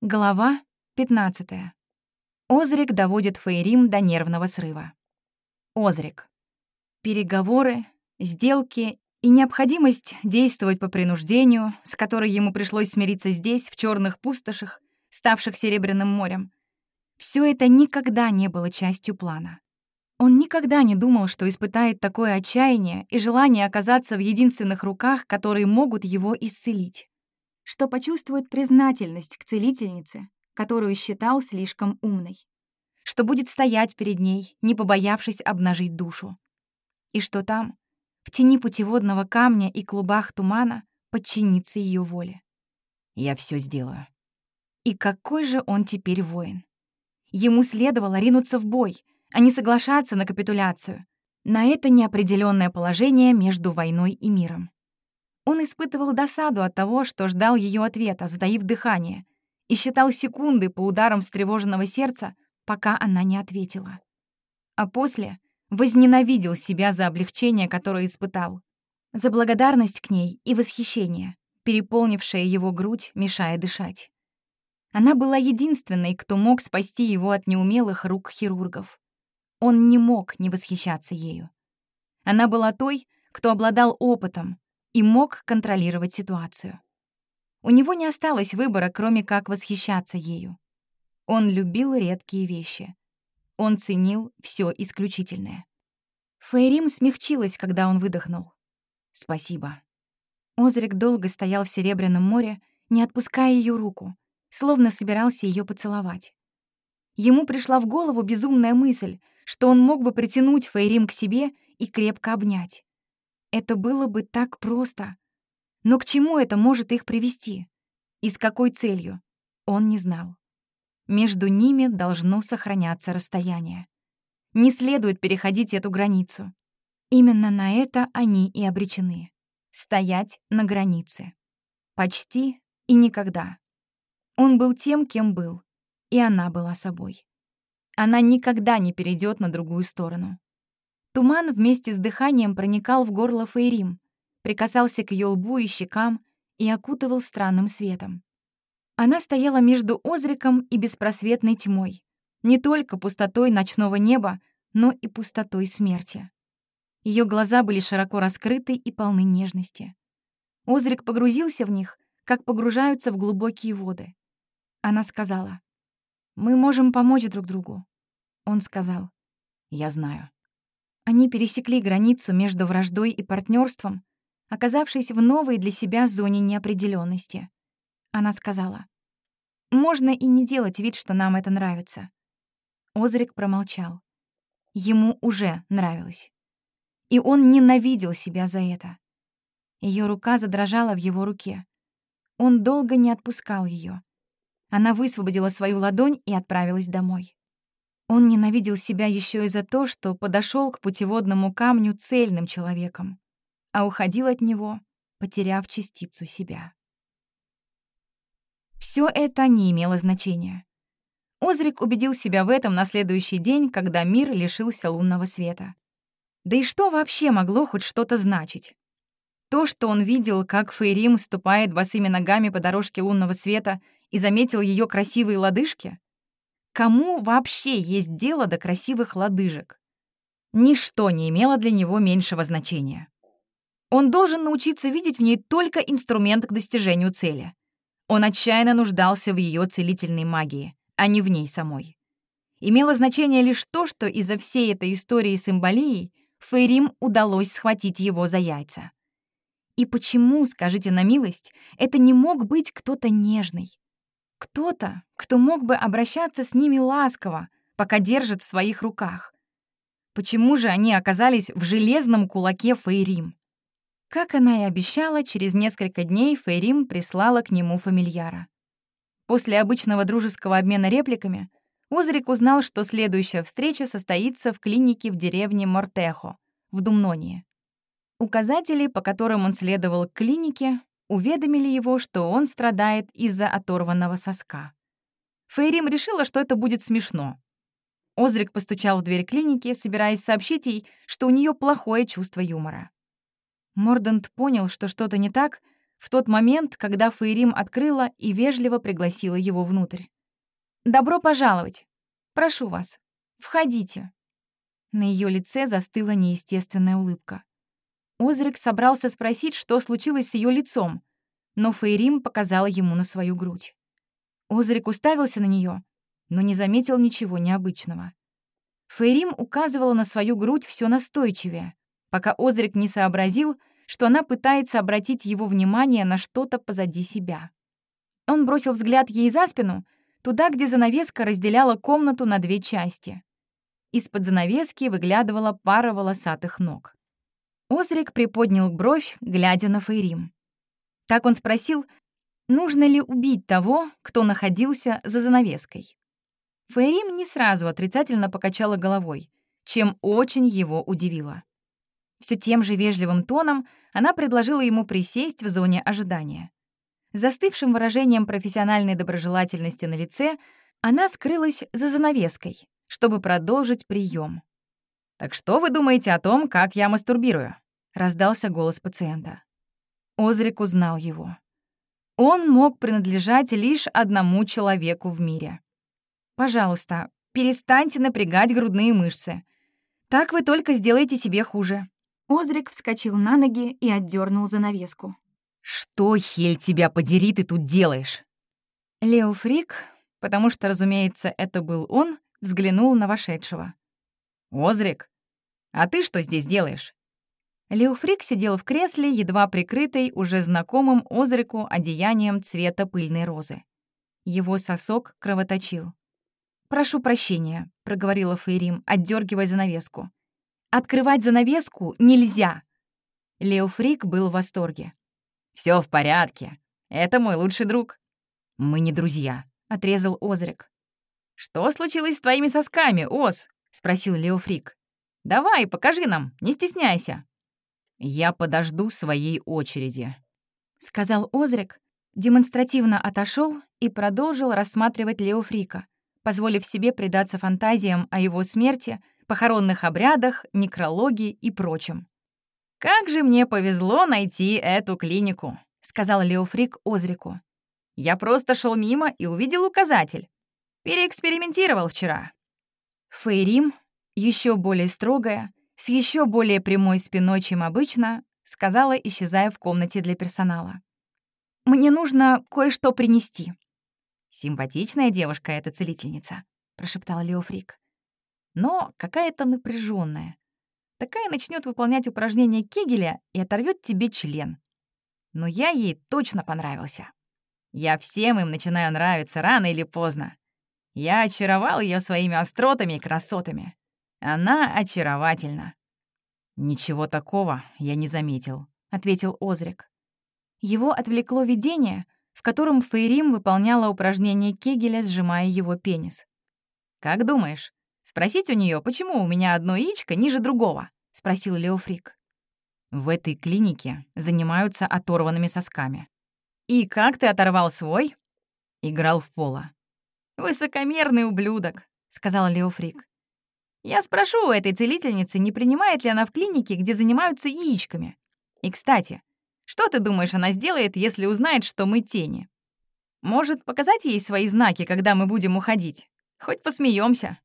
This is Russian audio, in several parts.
Глава 15. Озрик доводит Фейрим до нервного срыва. Озрик. Переговоры, сделки и необходимость действовать по принуждению, с которой ему пришлось смириться здесь, в черных пустошах, ставших Серебряным морем. Все это никогда не было частью плана. Он никогда не думал, что испытает такое отчаяние и желание оказаться в единственных руках, которые могут его исцелить что почувствует признательность к целительнице, которую считал слишком умной, что будет стоять перед ней, не побоявшись обнажить душу, и что там, в тени путеводного камня и клубах тумана, подчинится ее воле. «Я все сделаю». И какой же он теперь воин? Ему следовало ринуться в бой, а не соглашаться на капитуляцию, на это неопределенное положение между войной и миром. Он испытывал досаду от того, что ждал ее ответа, затаив дыхание, и считал секунды по ударам встревоженного сердца, пока она не ответила. А после возненавидел себя за облегчение, которое испытал, за благодарность к ней и восхищение, переполнившее его грудь, мешая дышать. Она была единственной, кто мог спасти его от неумелых рук хирургов. Он не мог не восхищаться ею. Она была той, кто обладал опытом, и мог контролировать ситуацию. У него не осталось выбора, кроме как восхищаться ею. Он любил редкие вещи. Он ценил все исключительное. Фейрим смягчилась, когда он выдохнул. «Спасибо». Озрик долго стоял в Серебряном море, не отпуская ее руку, словно собирался ее поцеловать. Ему пришла в голову безумная мысль, что он мог бы притянуть Фейрим к себе и крепко обнять. Это было бы так просто. Но к чему это может их привести? И с какой целью? Он не знал. Между ними должно сохраняться расстояние. Не следует переходить эту границу. Именно на это они и обречены. Стоять на границе. Почти и никогда. Он был тем, кем был, и она была собой. Она никогда не перейдет на другую сторону. Туман вместе с дыханием проникал в горло Фейрим, прикасался к ее лбу и щекам и окутывал странным светом. Она стояла между Озриком и беспросветной тьмой, не только пустотой ночного неба, но и пустотой смерти. Ее глаза были широко раскрыты и полны нежности. Озрик погрузился в них, как погружаются в глубокие воды. Она сказала, «Мы можем помочь друг другу». Он сказал, «Я знаю». Они пересекли границу между враждой и партнерством, оказавшись в новой для себя зоне неопределенности. Она сказала, «Можно и не делать вид, что нам это нравится». Озрик промолчал. Ему уже нравилось. И он ненавидел себя за это. Ее рука задрожала в его руке. Он долго не отпускал ее. Она высвободила свою ладонь и отправилась домой. Он ненавидел себя еще и за то, что подошел к путеводному камню цельным человеком, а уходил от него, потеряв частицу себя. Все это не имело значения. Озрик убедил себя в этом на следующий день, когда мир лишился лунного света. Да и что вообще могло хоть что-то значить? То, что он видел, как Фейрим ступает босыми ногами по дорожке лунного света и заметил ее красивые лодыжки, Кому вообще есть дело до красивых лодыжек? Ничто не имело для него меньшего значения. Он должен научиться видеть в ней только инструмент к достижению цели. Он отчаянно нуждался в ее целительной магии, а не в ней самой. Имело значение лишь то, что из-за всей этой истории с эмболией Фейрим удалось схватить его за яйца. И почему, скажите на милость, это не мог быть кто-то нежный, кто-то, кто мог бы обращаться с ними ласково, пока держит в своих руках. Почему же они оказались в железном кулаке Фейрим? Как она и обещала, через несколько дней Фейрим прислала к нему фамильяра. После обычного дружеского обмена репликами Озрик узнал, что следующая встреча состоится в клинике в деревне Мортехо, в Думнонии. Указатели, по которым он следовал к клинике, уведомили его, что он страдает из-за оторванного соска. Фейрим решила, что это будет смешно. Озрик постучал в дверь клиники, собираясь сообщить ей, что у нее плохое чувство юмора. Мордант понял, что что-то не так, в тот момент, когда Фейрим открыла и вежливо пригласила его внутрь. «Добро пожаловать! Прошу вас, входите!» На ее лице застыла неестественная улыбка. Озрик собрался спросить, что случилось с ее лицом, но Фейрим показала ему на свою грудь. Озрик уставился на нее, но не заметил ничего необычного. Фейрим указывала на свою грудь все настойчивее, пока Озрик не сообразил, что она пытается обратить его внимание на что-то позади себя. Он бросил взгляд ей за спину, туда, где занавеска разделяла комнату на две части. Из-под занавески выглядывала пара волосатых ног. Озрик приподнял бровь, глядя на Фейрим. Так он спросил, нужно ли убить того, кто находился за занавеской. Фейрим не сразу отрицательно покачала головой, чем очень его удивило. Все тем же вежливым тоном она предложила ему присесть в зоне ожидания. Застывшим выражением профессиональной доброжелательности на лице она скрылась за занавеской, чтобы продолжить прием. «Так что вы думаете о том, как я мастурбирую?» — раздался голос пациента. Озрик узнал его. Он мог принадлежать лишь одному человеку в мире. «Пожалуйста, перестаньте напрягать грудные мышцы. Так вы только сделаете себе хуже». Озрик вскочил на ноги и отдернул занавеску. «Что, Хель, тебя подери, ты тут делаешь?» Лео Фрик, потому что, разумеется, это был он, взглянул на вошедшего. «Озрик, а ты что здесь делаешь?» Леофрик сидел в кресле, едва прикрытой уже знакомым Озрику одеянием цвета пыльной розы. Его сосок кровоточил. «Прошу прощения», — проговорила Фейрим, отдергивая занавеску. «Открывать занавеску нельзя!» Леофрик был в восторге. Все в порядке. Это мой лучший друг». «Мы не друзья», — отрезал Озрик. «Что случилось с твоими сосками, Оз?» — спросил Леофрик. «Давай, покажи нам, не стесняйся». «Я подожду своей очереди», — сказал Озрик, демонстративно отошел и продолжил рассматривать Леофрика, позволив себе предаться фантазиям о его смерти, похоронных обрядах, некрологии и прочем. «Как же мне повезло найти эту клинику», — сказал Леофрик Озрику. «Я просто шел мимо и увидел указатель. Переэкспериментировал вчера». Фейрим, еще более строгая, с еще более прямой спиной, чем обычно, сказала, исчезая в комнате для персонала. «Мне нужно кое-что принести». «Симпатичная девушка эта целительница», — прошептал Леофрик. «Но какая-то напряженная. Такая начнет выполнять упражнения Кегеля и оторвет тебе член. Но я ей точно понравился. Я всем им начинаю нравиться рано или поздно. Я очаровал ее своими остротами и красотами. Она очаровательна». «Ничего такого я не заметил», — ответил Озрик. Его отвлекло видение, в котором Фейрим выполняла упражнение Кегеля, сжимая его пенис. «Как думаешь, спросить у нее, почему у меня одно яичко ниже другого?» — спросил Леофрик. «В этой клинике занимаются оторванными сосками». «И как ты оторвал свой?» «Играл в поло». «Высокомерный ублюдок», — сказал Леофрик. Я спрошу у этой целительницы, не принимает ли она в клинике, где занимаются яичками. И, кстати, что ты думаешь, она сделает, если узнает, что мы тени? Может, показать ей свои знаки, когда мы будем уходить? Хоть посмеемся.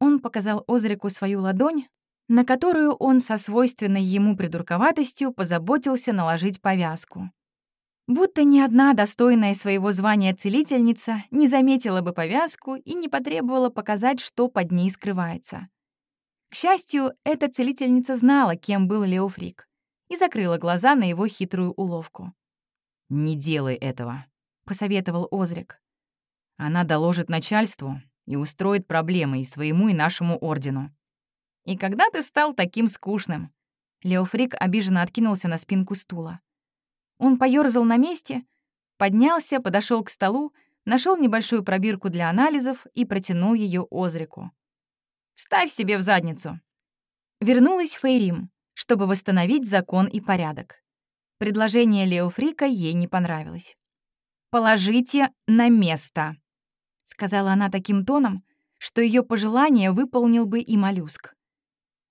Он показал Озрику свою ладонь, на которую он со свойственной ему придурковатостью позаботился наложить повязку. Будто ни одна достойная своего звания целительница не заметила бы повязку и не потребовала показать, что под ней скрывается. К счастью, эта целительница знала, кем был Леофрик, и закрыла глаза на его хитрую уловку. «Не делай этого», — посоветовал Озрик. «Она доложит начальству и устроит проблемы и своему, и нашему ордену». «И когда ты стал таким скучным?» Леофрик обиженно откинулся на спинку стула. Он поёрзал на месте, поднялся, подошел к столу, нашел небольшую пробирку для анализов и протянул ее Озрику. «Вставь себе в задницу!» Вернулась Фейрим, чтобы восстановить закон и порядок. Предложение Леофрика ей не понравилось. «Положите на место», — сказала она таким тоном, что ее пожелание выполнил бы и моллюск.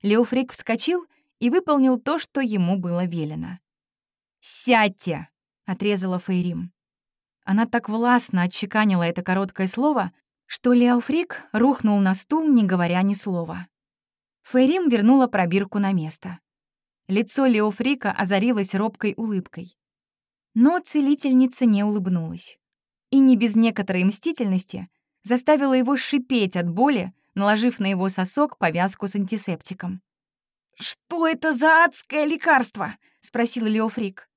Леофрик вскочил и выполнил то, что ему было велено. «Сядьте!» — отрезала Фейрим. Она так властно отчеканила это короткое слово, что Леофрик рухнул на стул, не говоря ни слова. Фейрим вернула пробирку на место. Лицо Леофрика озарилось робкой улыбкой. Но целительница не улыбнулась. И не без некоторой мстительности заставила его шипеть от боли, наложив на его сосок повязку с антисептиком. «Что это за адское лекарство?» — спросил Леофрик.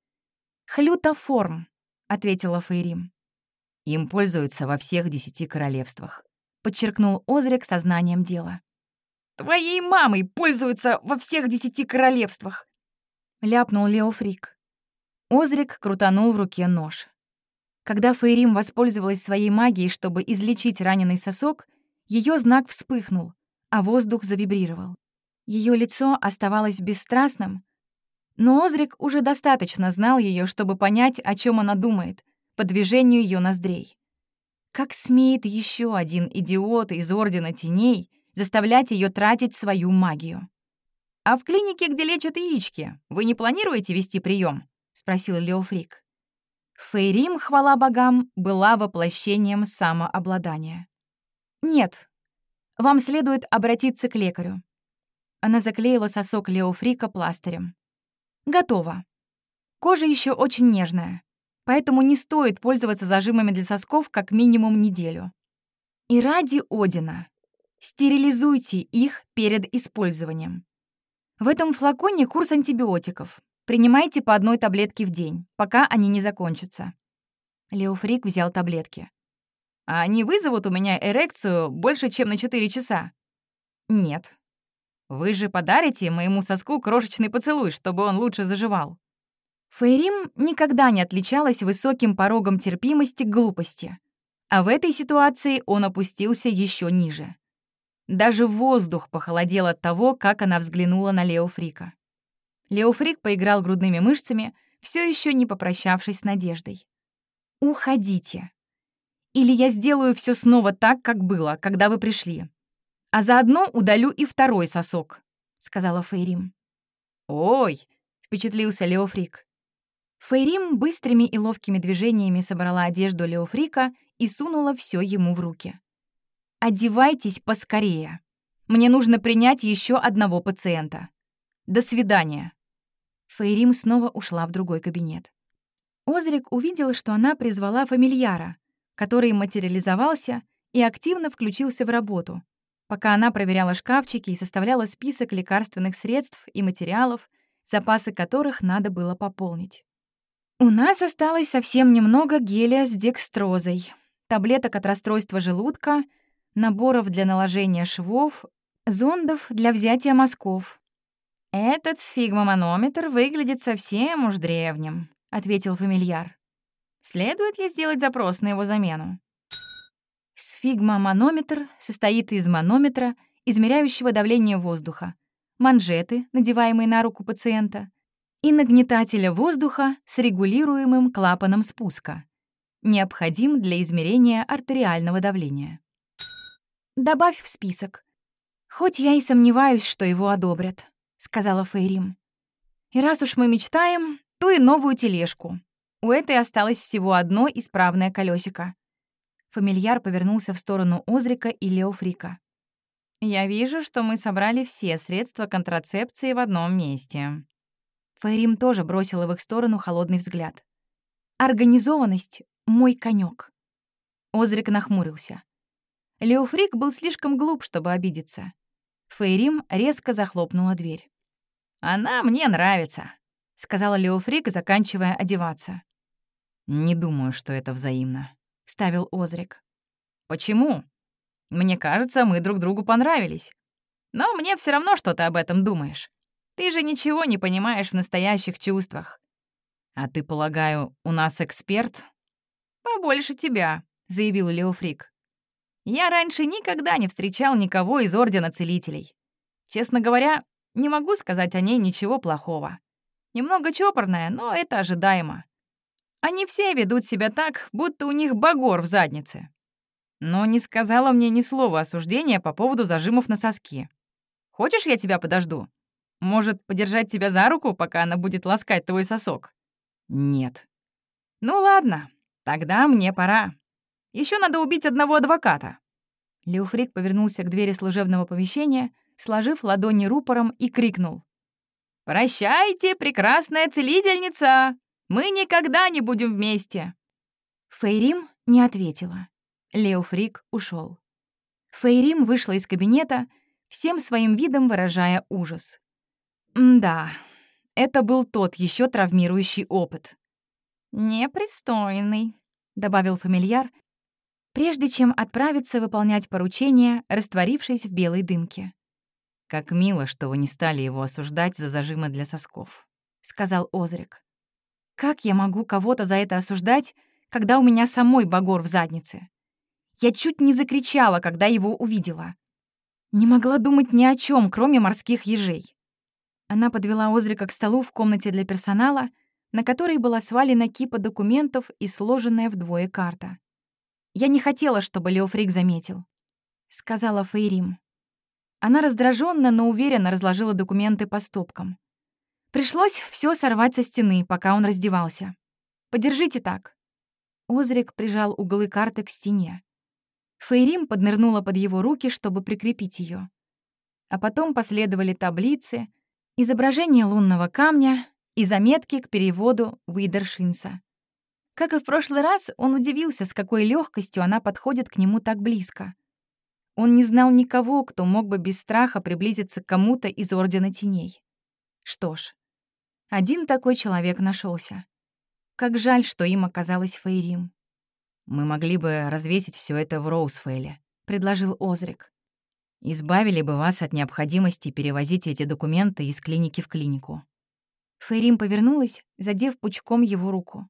«Хлютоформ», — ответила Фейрим. «Им пользуются во всех десяти королевствах», — подчеркнул Озрик сознанием дела. «Твоей мамой пользуются во всех десяти королевствах!» — ляпнул Леофрик. Озрик крутанул в руке нож. Когда Фейрим воспользовалась своей магией, чтобы излечить раненый сосок, ее знак вспыхнул, а воздух завибрировал. Ее лицо оставалось бесстрастным, но Озрик уже достаточно знал ее, чтобы понять, о чем она думает, по движению ее ноздрей. Как смеет еще один идиот из Ордена Теней заставлять ее тратить свою магию? «А в клинике, где лечат яички, вы не планируете вести прием? спросил Леофрик. Фейрим, хвала богам, была воплощением самообладания. «Нет, вам следует обратиться к лекарю». Она заклеила сосок Леофрика пластырем. «Готово. Кожа еще очень нежная, поэтому не стоит пользоваться зажимами для сосков как минимум неделю. И ради Одина стерилизуйте их перед использованием. В этом флаконе курс антибиотиков. Принимайте по одной таблетке в день, пока они не закончатся». Леофрик взял таблетки. А они вызовут у меня эрекцию больше, чем на 4 часа? Нет. Вы же подарите моему соску крошечный поцелуй, чтобы он лучше заживал. Фейрим никогда не отличалась высоким порогом терпимости к глупости. А в этой ситуации он опустился еще ниже. Даже воздух похолодел от того, как она взглянула на Леофрика. Леофрик поиграл грудными мышцами, все еще не попрощавшись с надеждой. «Уходите», или я сделаю все снова так, как было, когда вы пришли. А заодно удалю и второй сосок», — сказала Фейрим. «Ой!» — впечатлился Леофрик. Фейрим быстрыми и ловкими движениями собрала одежду Леофрика и сунула все ему в руки. «Одевайтесь поскорее. Мне нужно принять еще одного пациента. До свидания». Фейрим снова ушла в другой кабинет. Озрик увидел, что она призвала фамильяра, который материализовался и активно включился в работу, пока она проверяла шкафчики и составляла список лекарственных средств и материалов, запасы которых надо было пополнить. «У нас осталось совсем немного геля с декстрозой, таблеток от расстройства желудка, наборов для наложения швов, зондов для взятия мазков». «Этот сфигмоманометр выглядит совсем уж древним», — ответил фамильяр. Следует ли сделать запрос на его замену? Сфигмоманометр состоит из манометра, измеряющего давление воздуха, манжеты, надеваемые на руку пациента, и нагнетателя воздуха с регулируемым клапаном спуска. Необходим для измерения артериального давления. «Добавь в список. Хоть я и сомневаюсь, что его одобрят», — сказала Фейрим. «И раз уж мы мечтаем, то и новую тележку, у этой осталось всего одно исправное колесико. Фамильяр повернулся в сторону Озрика и Леофрика. «Я вижу, что мы собрали все средства контрацепции в одном месте». Фейрим тоже бросила в их сторону холодный взгляд. «Организованность — мой конек. Озрик нахмурился. Леофрик был слишком глуп, чтобы обидеться. Фейрим резко захлопнула дверь. «Она мне нравится», — сказала Леофрик, заканчивая одеваться. «Не думаю, что это взаимно», — вставил Озрик. «Почему? Мне кажется, мы друг другу понравились. Но мне все равно, что ты об этом думаешь. Ты же ничего не понимаешь в настоящих чувствах. А ты, полагаю, у нас эксперт?» «Побольше тебя», — заявил Леофрик. «Я раньше никогда не встречал никого из Ордена Целителей. Честно говоря, не могу сказать о ней ничего плохого. Немного чопорная, но это ожидаемо. Они все ведут себя так, будто у них багор в заднице. Но не сказала мне ни слова осуждения по поводу зажимов на соски. Хочешь, я тебя подожду? Может, подержать тебя за руку, пока она будет ласкать твой сосок? Нет. Ну ладно, тогда мне пора. Еще надо убить одного адвоката. Леофрик повернулся к двери служебного помещения, сложив ладони рупором и крикнул. «Прощайте, прекрасная целительница! Мы никогда не будем вместе!» Фейрим не ответила. Леофрик ушел. Фейрим вышла из кабинета, всем своим видом выражая ужас. да, это был тот еще травмирующий опыт. «Непристойный», — добавил фамильяр, прежде чем отправиться выполнять поручение, растворившись в белой дымке. «Как мило, что вы не стали его осуждать за зажимы для сосков», — сказал Озрик. «Как я могу кого-то за это осуждать, когда у меня самой багор в заднице?» Я чуть не закричала, когда его увидела. Не могла думать ни о чем, кроме морских ежей. Она подвела Озрика к столу в комнате для персонала, на которой была свалена кипа документов и сложенная вдвое карта. «Я не хотела, чтобы Леофрик заметил», — сказала Фейрим. Она раздраженно, но уверенно разложила документы по стопкам. Пришлось все сорвать со стены, пока он раздевался. «Подержите так». Озрик прижал углы карты к стене. Фейрим поднырнула под его руки, чтобы прикрепить ее. А потом последовали таблицы, изображение лунного камня и заметки к переводу Уидершинса. Как и в прошлый раз, он удивился, с какой легкостью она подходит к нему так близко. Он не знал никого, кто мог бы без страха приблизиться к кому-то из Ордена Теней. Что ж, один такой человек нашелся. Как жаль, что им оказалась Фейрим. «Мы могли бы развесить все это в Роузфейле», — предложил Озрик. «Избавили бы вас от необходимости перевозить эти документы из клиники в клинику». Фейрим повернулась, задев пучком его руку.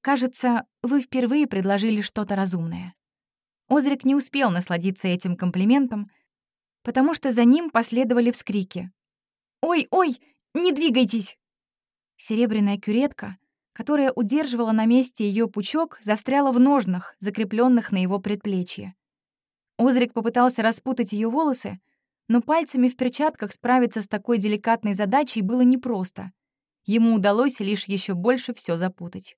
«Кажется, вы впервые предложили что-то разумное». Озрик не успел насладиться этим комплиментом, потому что за ним последовали вскрики. «Ой, ой, не двигайтесь!» Серебряная кюретка, которая удерживала на месте ее пучок, застряла в ножнах, закрепленных на его предплечье. Озрик попытался распутать ее волосы, но пальцами в перчатках справиться с такой деликатной задачей было непросто. Ему удалось лишь еще больше все запутать.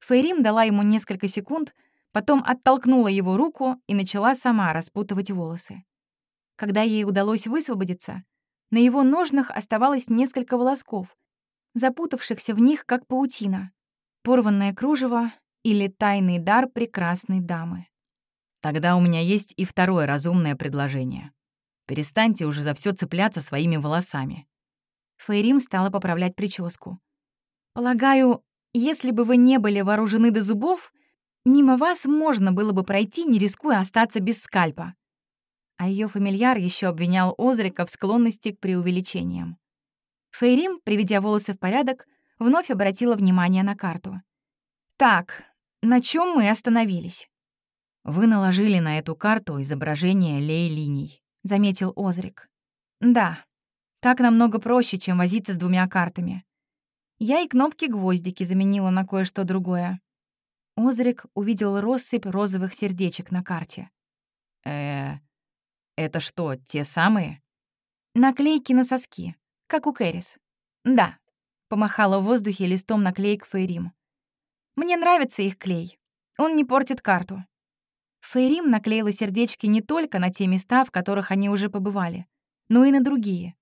Фейрим дала ему несколько секунд, потом оттолкнула его руку и начала сама распутывать волосы. Когда ей удалось высвободиться, на его ножнах оставалось несколько волосков, запутавшихся в них, как паутина, порванное кружево или тайный дар прекрасной дамы. Тогда у меня есть и второе разумное предложение. Перестаньте уже за все цепляться своими волосами. Фейрим стала поправлять прическу. «Полагаю, если бы вы не были вооружены до зубов, мимо вас можно было бы пройти, не рискуя остаться без скальпа». А ее фамильяр еще обвинял Озрика в склонности к преувеличениям. Фейрим, приведя волосы в порядок, вновь обратила внимание на карту. «Так, на чем мы остановились?» «Вы наложили на эту карту изображение лей-линий», — заметил Озрик. «Да, так намного проще, чем возиться с двумя картами. Я и кнопки-гвоздики заменила на кое-что другое». Озрик увидел россыпь розовых сердечек на карте. э это что, те самые?» «Наклейки на соски как у Кэрис. Да, помахала в воздухе листом наклеек Фейрим. Мне нравится их клей. Он не портит карту. Фейрим наклеила сердечки не только на те места, в которых они уже побывали, но и на другие.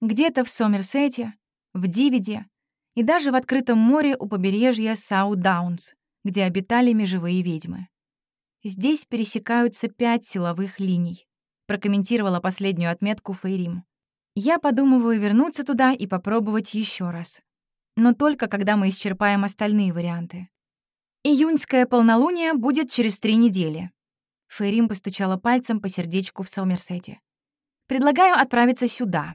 Где-то в Сомерсете, в Дивиде и даже в открытом море у побережья Сау-Даунс, где обитали межевые ведьмы. Здесь пересекаются пять силовых линий, прокомментировала последнюю отметку Фейрим. Я подумываю вернуться туда и попробовать еще раз. Но только когда мы исчерпаем остальные варианты. Июньское полнолуние будет через три недели. Фейрим постучала пальцем по сердечку в Салмерсете. Предлагаю отправиться сюда.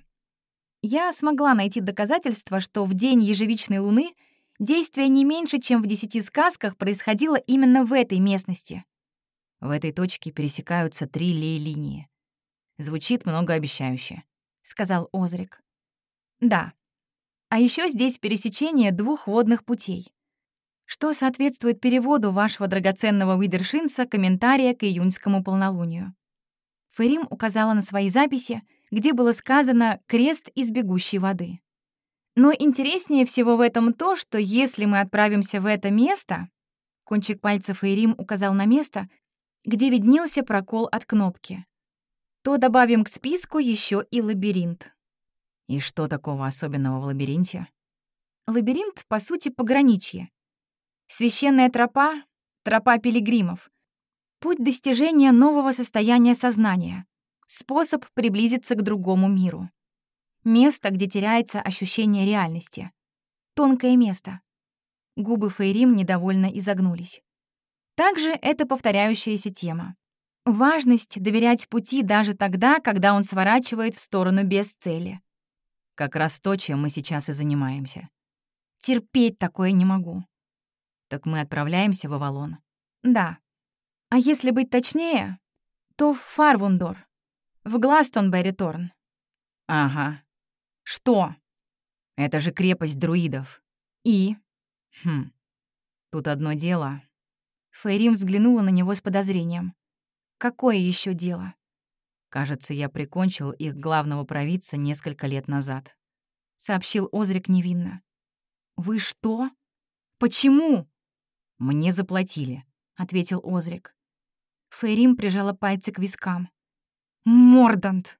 Я смогла найти доказательства, что в день ежевичной луны действие не меньше, чем в десяти сказках происходило именно в этой местности. В этой точке пересекаются три лей-линии. Звучит многообещающе. — сказал Озрик. «Да. А еще здесь пересечение двух водных путей, что соответствует переводу вашего драгоценного выдершинца комментария к июньскому полнолунию». Ферим указала на свои записи, где было сказано «крест из бегущей воды». Но интереснее всего в этом то, что если мы отправимся в это место, кончик пальцев Ирим указал на место, где виднелся прокол от кнопки, то добавим к списку еще и лабиринт. И что такого особенного в лабиринте? Лабиринт, по сути, пограничье. Священная тропа — тропа пилигримов. Путь достижения нового состояния сознания. Способ приблизиться к другому миру. Место, где теряется ощущение реальности. Тонкое место. Губы Фейрим недовольно изогнулись. Также это повторяющаяся тема. Важность доверять пути даже тогда, когда он сворачивает в сторону без цели. Как раз то, чем мы сейчас и занимаемся. Терпеть такое не могу. Так мы отправляемся в Авалон. Да. А если быть точнее, то в Фарвундор, в Гластонберри-Торн. Ага. Что? Это же крепость друидов. И? Хм. Тут одно дело. Фейрим взглянула на него с подозрением. Какое еще дело? Кажется, я прикончил их главного провидца несколько лет назад. Сообщил Озрик невинно. Вы что? Почему? Мне заплатили, ответил Озрик. Фейрим прижала пальцы к вискам. Мордант!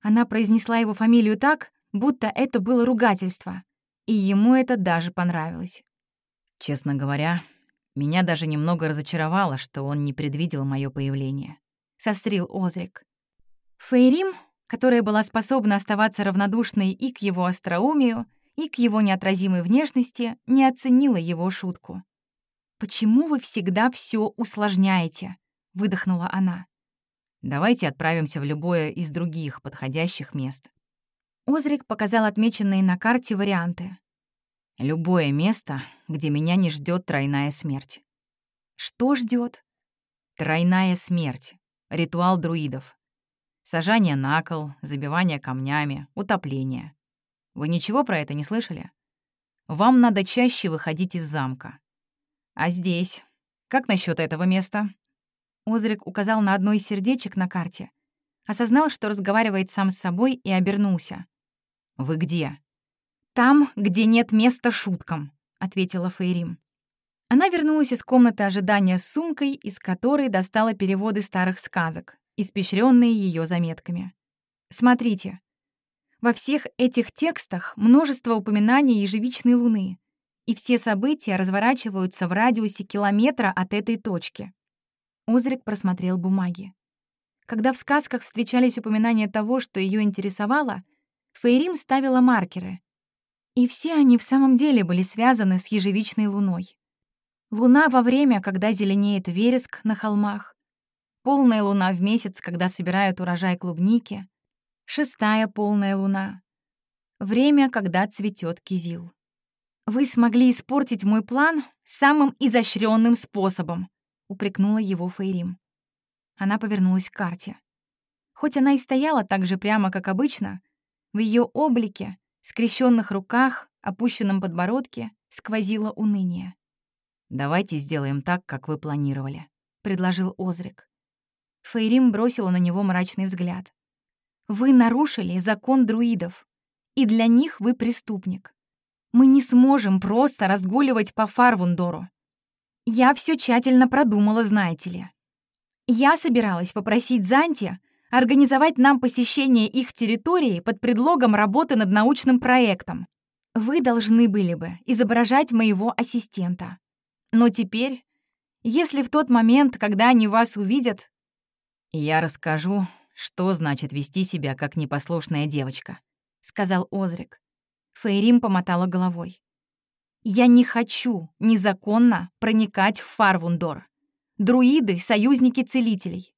Она произнесла его фамилию так, будто это было ругательство, и ему это даже понравилось. Честно говоря, меня даже немного разочаровало, что он не предвидел мое появление. Сострил Озрик. Фейрим, которая была способна оставаться равнодушной и к его остроумию, и к его неотразимой внешности, не оценила его шутку. «Почему вы всегда все усложняете?» — выдохнула она. «Давайте отправимся в любое из других подходящих мест». Озрик показал отмеченные на карте варианты. «Любое место, где меня не ждет тройная смерть». «Что ждет? «Тройная смерть. Ритуал друидов. Сажание на кол, забивание камнями, утопление. Вы ничего про это не слышали? Вам надо чаще выходить из замка. А здесь? Как насчет этого места?» Озрик указал на одно из сердечек на карте. Осознал, что разговаривает сам с собой, и обернулся. «Вы где?» «Там, где нет места шуткам», — ответила Фейрим. Она вернулась из комнаты ожидания с сумкой, из которой достала переводы старых сказок, испещренные ее заметками. «Смотрите. Во всех этих текстах множество упоминаний ежевичной луны, и все события разворачиваются в радиусе километра от этой точки». Озрик просмотрел бумаги. Когда в сказках встречались упоминания того, что ее интересовало, Фейрим ставила маркеры. И все они в самом деле были связаны с ежевичной луной. Луна во время, когда зеленеет вереск на холмах, полная луна в месяц, когда собирают урожай клубники, шестая полная луна, время, когда цветет кизил. «Вы смогли испортить мой план самым изощренным способом», — упрекнула его Фейрим. Она повернулась к карте. Хоть она и стояла так же прямо, как обычно, в ее облике, скрещенных руках, опущенном подбородке, сквозило уныние. «Давайте сделаем так, как вы планировали», — предложил Озрик. Фейрим бросила на него мрачный взгляд. «Вы нарушили закон друидов, и для них вы преступник. Мы не сможем просто разгуливать по Фарвундору. Я все тщательно продумала, знаете ли. Я собиралась попросить Занти организовать нам посещение их территории под предлогом работы над научным проектом. Вы должны были бы изображать моего ассистента. Но теперь, если в тот момент, когда они вас увидят... «Я расскажу, что значит вести себя как непослушная девочка», — сказал Озрик. Фейрим помотала головой. «Я не хочу незаконно проникать в Фарвундор. Друиды — союзники целителей.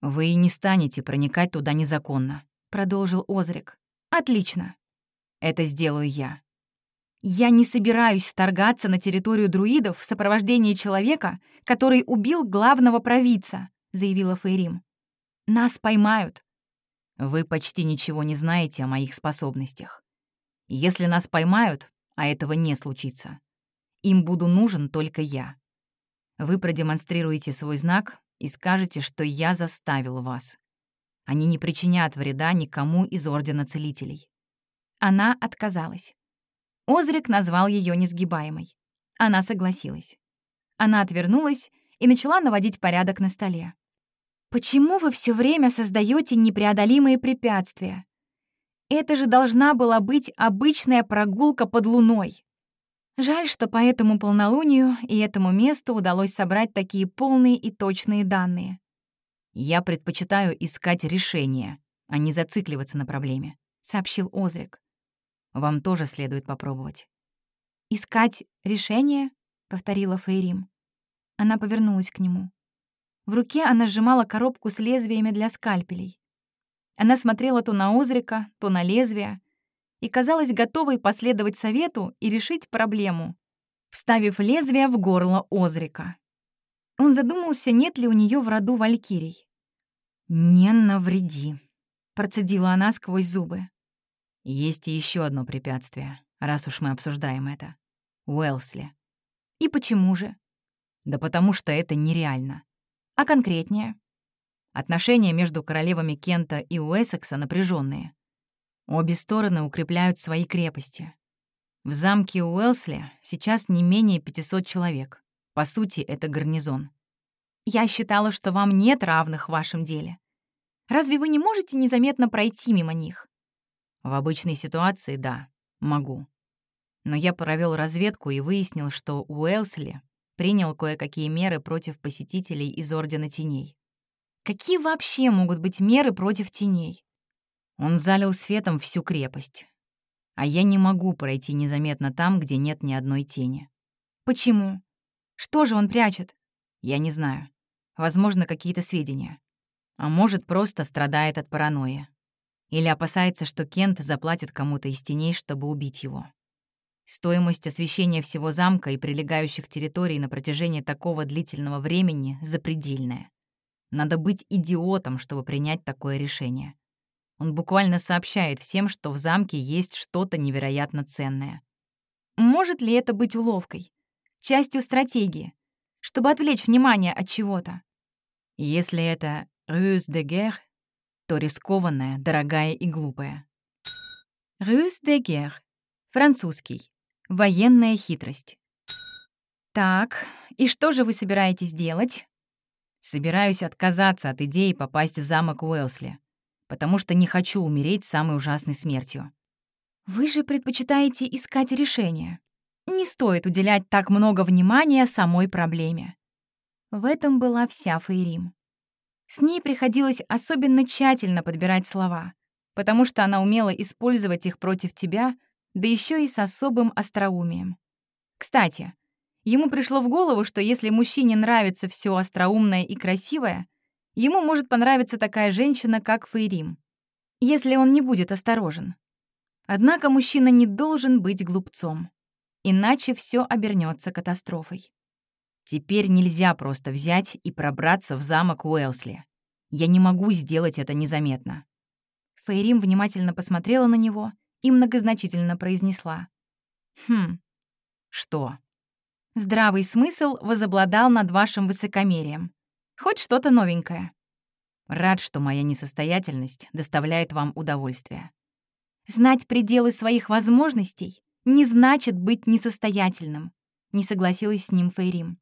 «Вы и не станете проникать туда незаконно», — продолжил Озрик. «Отлично. Это сделаю я». «Я не собираюсь вторгаться на территорию друидов в сопровождении человека, который убил главного провидца», — заявила Фейрим. «Нас поймают». «Вы почти ничего не знаете о моих способностях. Если нас поймают, а этого не случится, им буду нужен только я. Вы продемонстрируете свой знак, и скажете, что я заставил вас. Они не причинят вреда никому из Ордена Целителей». Она отказалась. Озрик назвал ее несгибаемой. Она согласилась. Она отвернулась и начала наводить порядок на столе. «Почему вы все время создаете непреодолимые препятствия? Это же должна была быть обычная прогулка под луной. Жаль, что по этому полнолунию и этому месту удалось собрать такие полные и точные данные. «Я предпочитаю искать решение, а не зацикливаться на проблеме», — сообщил Озрик. «Вам тоже следует попробовать». «Искать решение?» — повторила Фейрим. Она повернулась к нему. В руке она сжимала коробку с лезвиями для скальпелей. Она смотрела то на Озрика, то на лезвие и казалась готовой последовать совету и решить проблему, вставив лезвие в горло Озрика. Он задумался, нет ли у нее в роду валькирий. «Не навреди», — процедила она сквозь зубы. «Есть еще одно препятствие, раз уж мы обсуждаем это. Уэлсли». «И почему же?» «Да потому что это нереально». «А конкретнее?» Отношения между королевами Кента и Уэссекса напряженные. Обе стороны укрепляют свои крепости. В замке Уэлсли сейчас не менее 500 человек. По сути, это гарнизон. Я считала, что вам нет равных в вашем деле. Разве вы не можете незаметно пройти мимо них? В обычной ситуации, да, могу. Но я провел разведку и выяснил, что Уэлсли принял кое-какие меры против посетителей из Ордена Теней. Какие вообще могут быть меры против теней? Он залил светом всю крепость. А я не могу пройти незаметно там, где нет ни одной тени. Почему? Что же он прячет? Я не знаю. Возможно, какие-то сведения. А может, просто страдает от паранойи. Или опасается, что Кент заплатит кому-то из теней, чтобы убить его. Стоимость освещения всего замка и прилегающих территорий на протяжении такого длительного времени запредельная. Надо быть идиотом, чтобы принять такое решение. Он буквально сообщает всем, что в замке есть что-то невероятно ценное. Может ли это быть уловкой? Частью стратегии? Чтобы отвлечь внимание от чего-то? Если это «ruse de guerre», то рискованная, дорогая и глупая. «Ruse de guerre» — французский. Военная хитрость. Так, и что же вы собираетесь делать? Собираюсь отказаться от идеи попасть в замок Уэлсли, потому что не хочу умереть самой ужасной смертью. Вы же предпочитаете искать решение. Не стоит уделять так много внимания самой проблеме. В этом была вся Фейрим. С ней приходилось особенно тщательно подбирать слова, потому что она умела использовать их против тебя, да еще и с особым остроумием. Кстати, Ему пришло в голову, что если мужчине нравится все остроумное и красивое, ему может понравиться такая женщина, как Фейрим, если он не будет осторожен. Однако мужчина не должен быть глупцом, иначе все обернется катастрофой. Теперь нельзя просто взять и пробраться в замок Уэлсли. Я не могу сделать это незаметно. Фейрим внимательно посмотрела на него и многозначительно произнесла. «Хм, что?» Здравый смысл возобладал над вашим высокомерием. Хоть что-то новенькое. Рад, что моя несостоятельность доставляет вам удовольствие. Знать пределы своих возможностей не значит быть несостоятельным, не согласилась с ним Фейрим.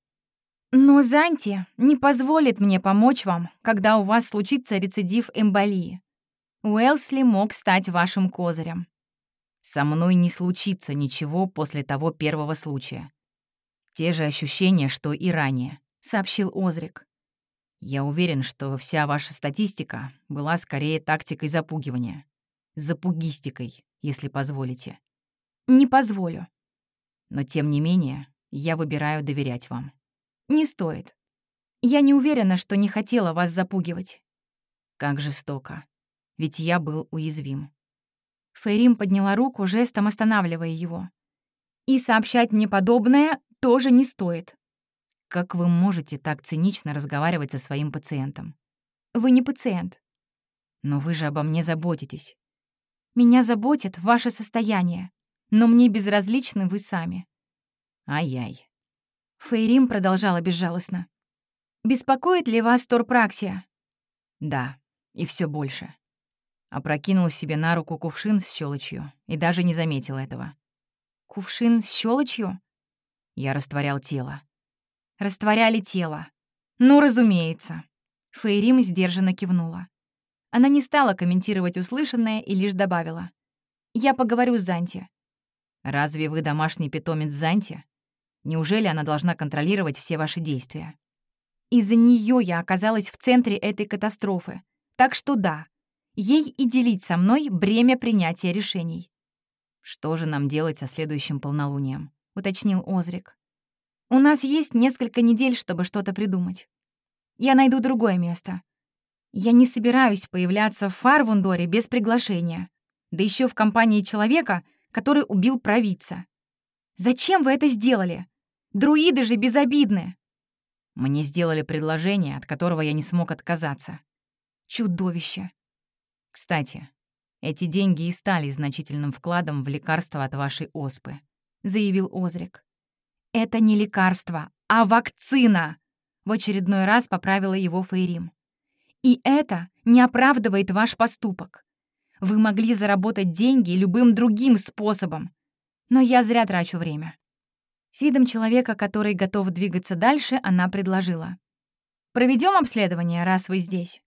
Но Занти не позволит мне помочь вам, когда у вас случится рецидив эмболии. Уэлсли мог стать вашим козырем. Со мной не случится ничего после того первого случая. Те же ощущения, что и ранее», — сообщил Озрик. «Я уверен, что вся ваша статистика была скорее тактикой запугивания. Запугистикой, если позволите». «Не позволю». «Но тем не менее, я выбираю доверять вам». «Не стоит. Я не уверена, что не хотела вас запугивать». «Как жестоко. Ведь я был уязвим». Фейрим подняла руку, жестом останавливая его. «И сообщать мне подобное тоже не стоит. Как вы можете так цинично разговаривать со своим пациентом? Вы не пациент. Но вы же обо мне заботитесь. Меня заботит ваше состояние, но мне безразличны вы сами. Ай-яй. Фейрим продолжала безжалостно. «Беспокоит ли вас торпраксия?» «Да, и все больше». Опрокинул себе на руку кувшин с щелочью и даже не заметил этого. Кувшин с щелочью? Я растворял тело. Растворяли тело. Ну, разумеется. Фейрим сдержанно кивнула. Она не стала комментировать услышанное и лишь добавила. «Я поговорю с Занти». «Разве вы домашний питомец Занти? Неужели она должна контролировать все ваши действия?» «Из-за нее я оказалась в центре этой катастрофы. Так что да, ей и делить со мной бремя принятия решений». «Что же нам делать со следующим полнолунием?» — уточнил Озрик. «У нас есть несколько недель, чтобы что-то придумать. Я найду другое место. Я не собираюсь появляться в Фарвундоре без приглашения, да еще в компании человека, который убил провидца. Зачем вы это сделали? Друиды же безобидны. Мне сделали предложение, от которого я не смог отказаться. Чудовище. Кстати, эти деньги и стали значительным вкладом в лекарство от вашей оспы, заявил Озрик. Это не лекарство, а вакцина, в очередной раз поправила его Фейрим. И это не оправдывает ваш поступок. Вы могли заработать деньги любым другим способом. Но я зря трачу время. С видом человека, который готов двигаться дальше, она предложила. «Проведем обследование, раз вы здесь?»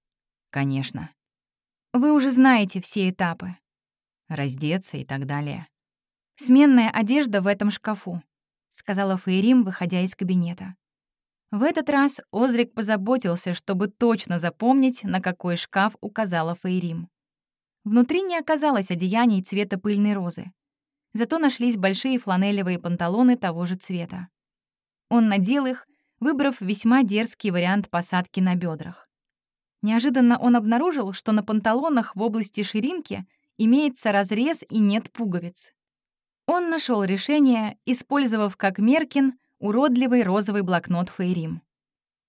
«Конечно». «Вы уже знаете все этапы». «Раздеться и так далее». «Сменная одежда в этом шкафу», — сказала Фейрим, выходя из кабинета. В этот раз Озрик позаботился, чтобы точно запомнить, на какой шкаф указала Фейрим. Внутри не оказалось одеяний цвета пыльной розы. Зато нашлись большие фланелевые панталоны того же цвета. Он надел их, выбрав весьма дерзкий вариант посадки на бедрах. Неожиданно он обнаружил, что на панталонах в области ширинки имеется разрез и нет пуговиц. Он нашел решение, использовав как меркин уродливый розовый блокнот Фейрим.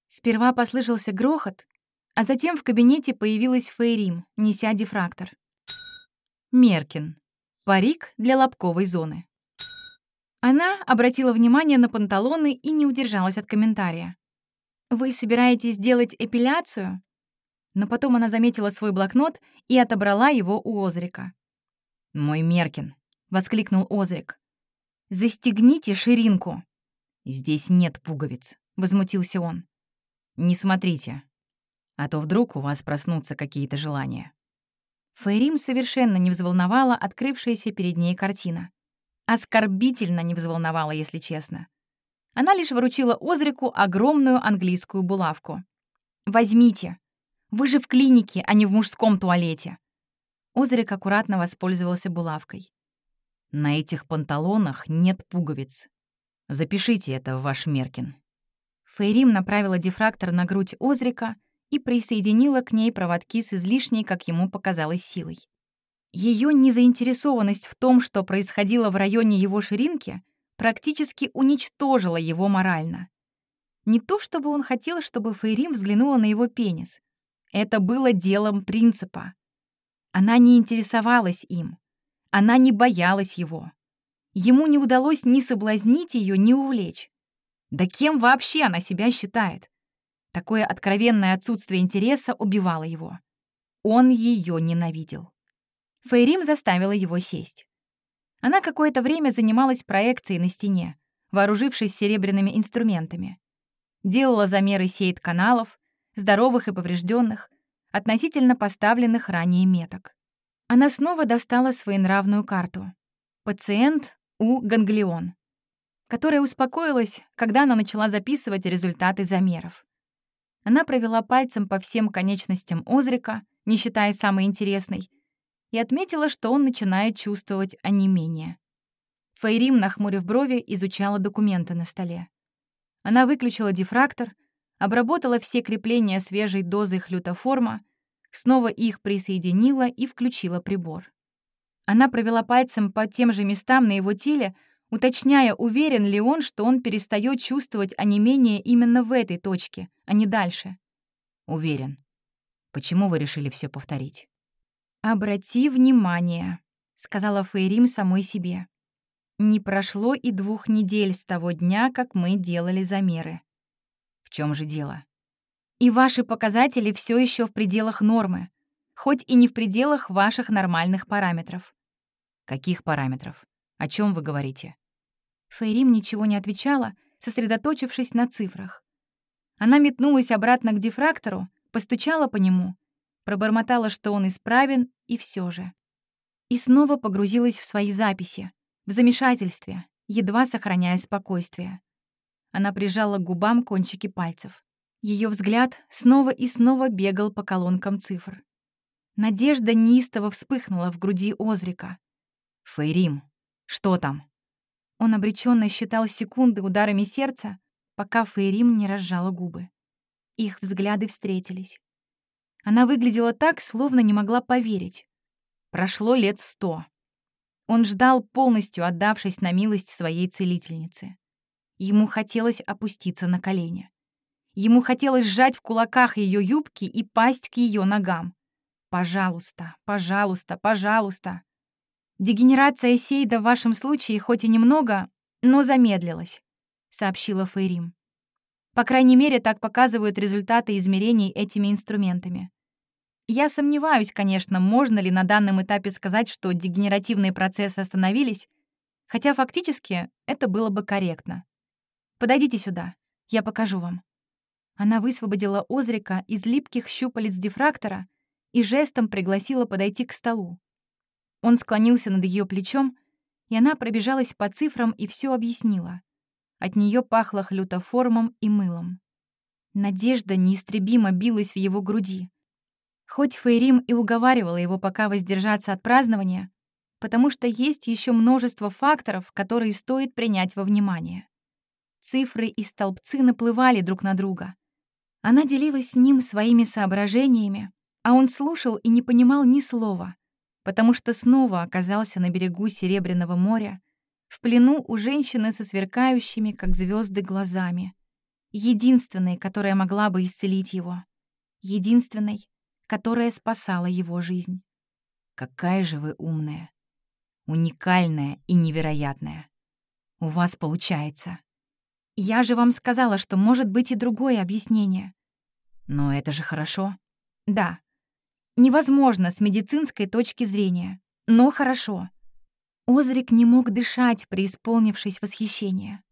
Сперва послышался грохот, а затем в кабинете появилась Фейрим, неся дифрактор. Меркин. Парик для лобковой зоны. Она обратила внимание на панталоны и не удержалась от комментария. «Вы собираетесь делать эпиляцию?» Но потом она заметила свой блокнот и отобрала его у Озрика. «Мой Меркин!» — воскликнул Озрик. «Застегните ширинку!» «Здесь нет пуговиц», — возмутился он. «Не смотрите, а то вдруг у вас проснутся какие-то желания». Фейрим совершенно не взволновала открывшаяся перед ней картина. Оскорбительно не взволновала, если честно. Она лишь вручила Озрику огромную английскую булавку. «Возьмите. Вы же в клинике, а не в мужском туалете». Озрик аккуратно воспользовался булавкой. «На этих панталонах нет пуговиц. Запишите это ваш Меркин». Фейрим направила дифрактор на грудь Озрика и присоединила к ней проводки с излишней, как ему показалось, силой. Ее незаинтересованность в том, что происходило в районе его ширинки, практически уничтожила его морально. Не то чтобы он хотел, чтобы Фейрим взглянула на его пенис. Это было делом принципа. Она не интересовалась им. Она не боялась его. Ему не удалось ни соблазнить ее, ни увлечь. Да кем вообще она себя считает? Такое откровенное отсутствие интереса убивало его. Он ее ненавидел. Фейрим заставила его сесть. Она какое-то время занималась проекцией на стене, вооружившись серебряными инструментами. Делала замеры сейт-каналов, здоровых и поврежденных, относительно поставленных ранее меток. Она снова достала своенравную карту. Пациент у Ганглион, которая успокоилась, когда она начала записывать результаты замеров. Она провела пальцем по всем конечностям Озрика, не считая самой интересной, и отметила, что он начинает чувствовать онемение. Фейрим, нахмурив брови, изучала документы на столе. Она выключила дифрактор, обработала все крепления свежей дозой хлютоформа, снова их присоединила и включила прибор. Она провела пальцем по тем же местам на его теле, уточняя, уверен ли он, что он перестает чувствовать онемение именно в этой точке, а не дальше. «Уверен. Почему вы решили все повторить?» «Обрати внимание», — сказала Фейрим самой себе. «Не прошло и двух недель с того дня, как мы делали замеры». «В чем же дело?» «И ваши показатели все еще в пределах нормы, хоть и не в пределах ваших нормальных параметров. Каких параметров? О чем вы говорите? Фейрим ничего не отвечала, сосредоточившись на цифрах. Она метнулась обратно к дифрактору, постучала по нему, пробормотала, что он исправен, и все же. И снова погрузилась в свои записи, в замешательстве, едва сохраняя спокойствие. Она прижала к губам кончики пальцев. Ее взгляд снова и снова бегал по колонкам цифр. Надежда неистово вспыхнула в груди Озрика. «Фейрим, что там?» Он обреченно считал секунды ударами сердца, пока Фейрим не разжала губы. Их взгляды встретились. Она выглядела так, словно не могла поверить. Прошло лет сто. Он ждал, полностью отдавшись на милость своей целительницы. Ему хотелось опуститься на колени. Ему хотелось сжать в кулаках ее юбки и пасть к ее ногам. «Пожалуйста, пожалуйста, пожалуйста». «Дегенерация Сейда в вашем случае хоть и немного, но замедлилась», — сообщила Фейрим. «По крайней мере, так показывают результаты измерений этими инструментами. Я сомневаюсь, конечно, можно ли на данном этапе сказать, что дегенеративные процессы остановились, хотя фактически это было бы корректно. Подойдите сюда, я покажу вам. Она высвободила Озрика из липких щупалец дифрактора и жестом пригласила подойти к столу. Он склонился над ее плечом, и она пробежалась по цифрам и все объяснила. От нее пахло хлютоформом и мылом. Надежда неистребимо билась в его груди. Хоть Фейрим и уговаривала его пока воздержаться от празднования, потому что есть еще множество факторов, которые стоит принять во внимание. Цифры и столбцы наплывали друг на друга. Она делилась с ним своими соображениями, а он слушал и не понимал ни слова, потому что снова оказался на берегу Серебряного моря, в плену у женщины со сверкающими, как звезды, глазами. Единственной, которая могла бы исцелить его. Единственной, которая спасала его жизнь. «Какая же вы умная, уникальная и невероятная. У вас получается». «Я же вам сказала, что может быть и другое объяснение». «Но это же хорошо». «Да. Невозможно с медицинской точки зрения, но хорошо». Озрик не мог дышать, преисполнившись восхищения.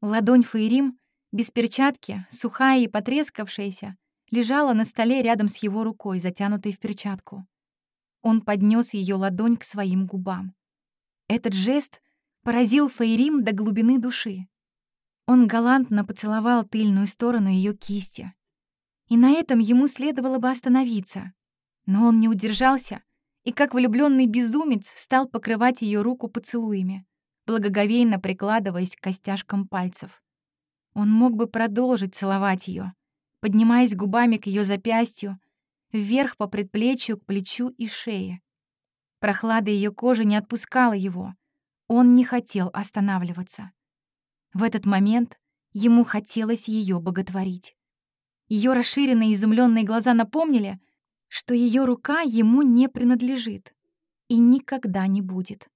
Ладонь Фаерим, без перчатки, сухая и потрескавшаяся, лежала на столе рядом с его рукой, затянутой в перчатку. Он поднес ее ладонь к своим губам. Этот жест поразил Фейрим до глубины души. Он галантно поцеловал тыльную сторону ее кисти. И на этом ему следовало бы остановиться. Но он не удержался и, как влюбленный безумец, стал покрывать ее руку поцелуями, благоговейно прикладываясь к костяшкам пальцев. Он мог бы продолжить целовать ее, поднимаясь губами к ее запястью, вверх по предплечью, к плечу и шее. Прохлада ее кожи не отпускала его. Он не хотел останавливаться. В этот момент ему хотелось ее боготворить. Ее расширенные изумленные глаза напомнили, что ее рука ему не принадлежит и никогда не будет.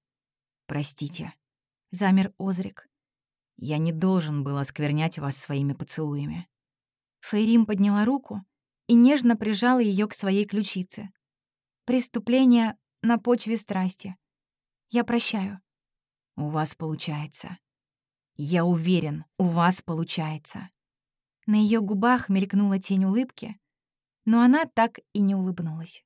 «Простите», — замер Озрик. «Я не должен был осквернять вас своими поцелуями». Фейрим подняла руку и нежно прижала ее к своей ключице. Преступление на почве страсти. Я прощаю. У вас получается. Я уверен, у вас получается. На ее губах мелькнула тень улыбки, но она так и не улыбнулась.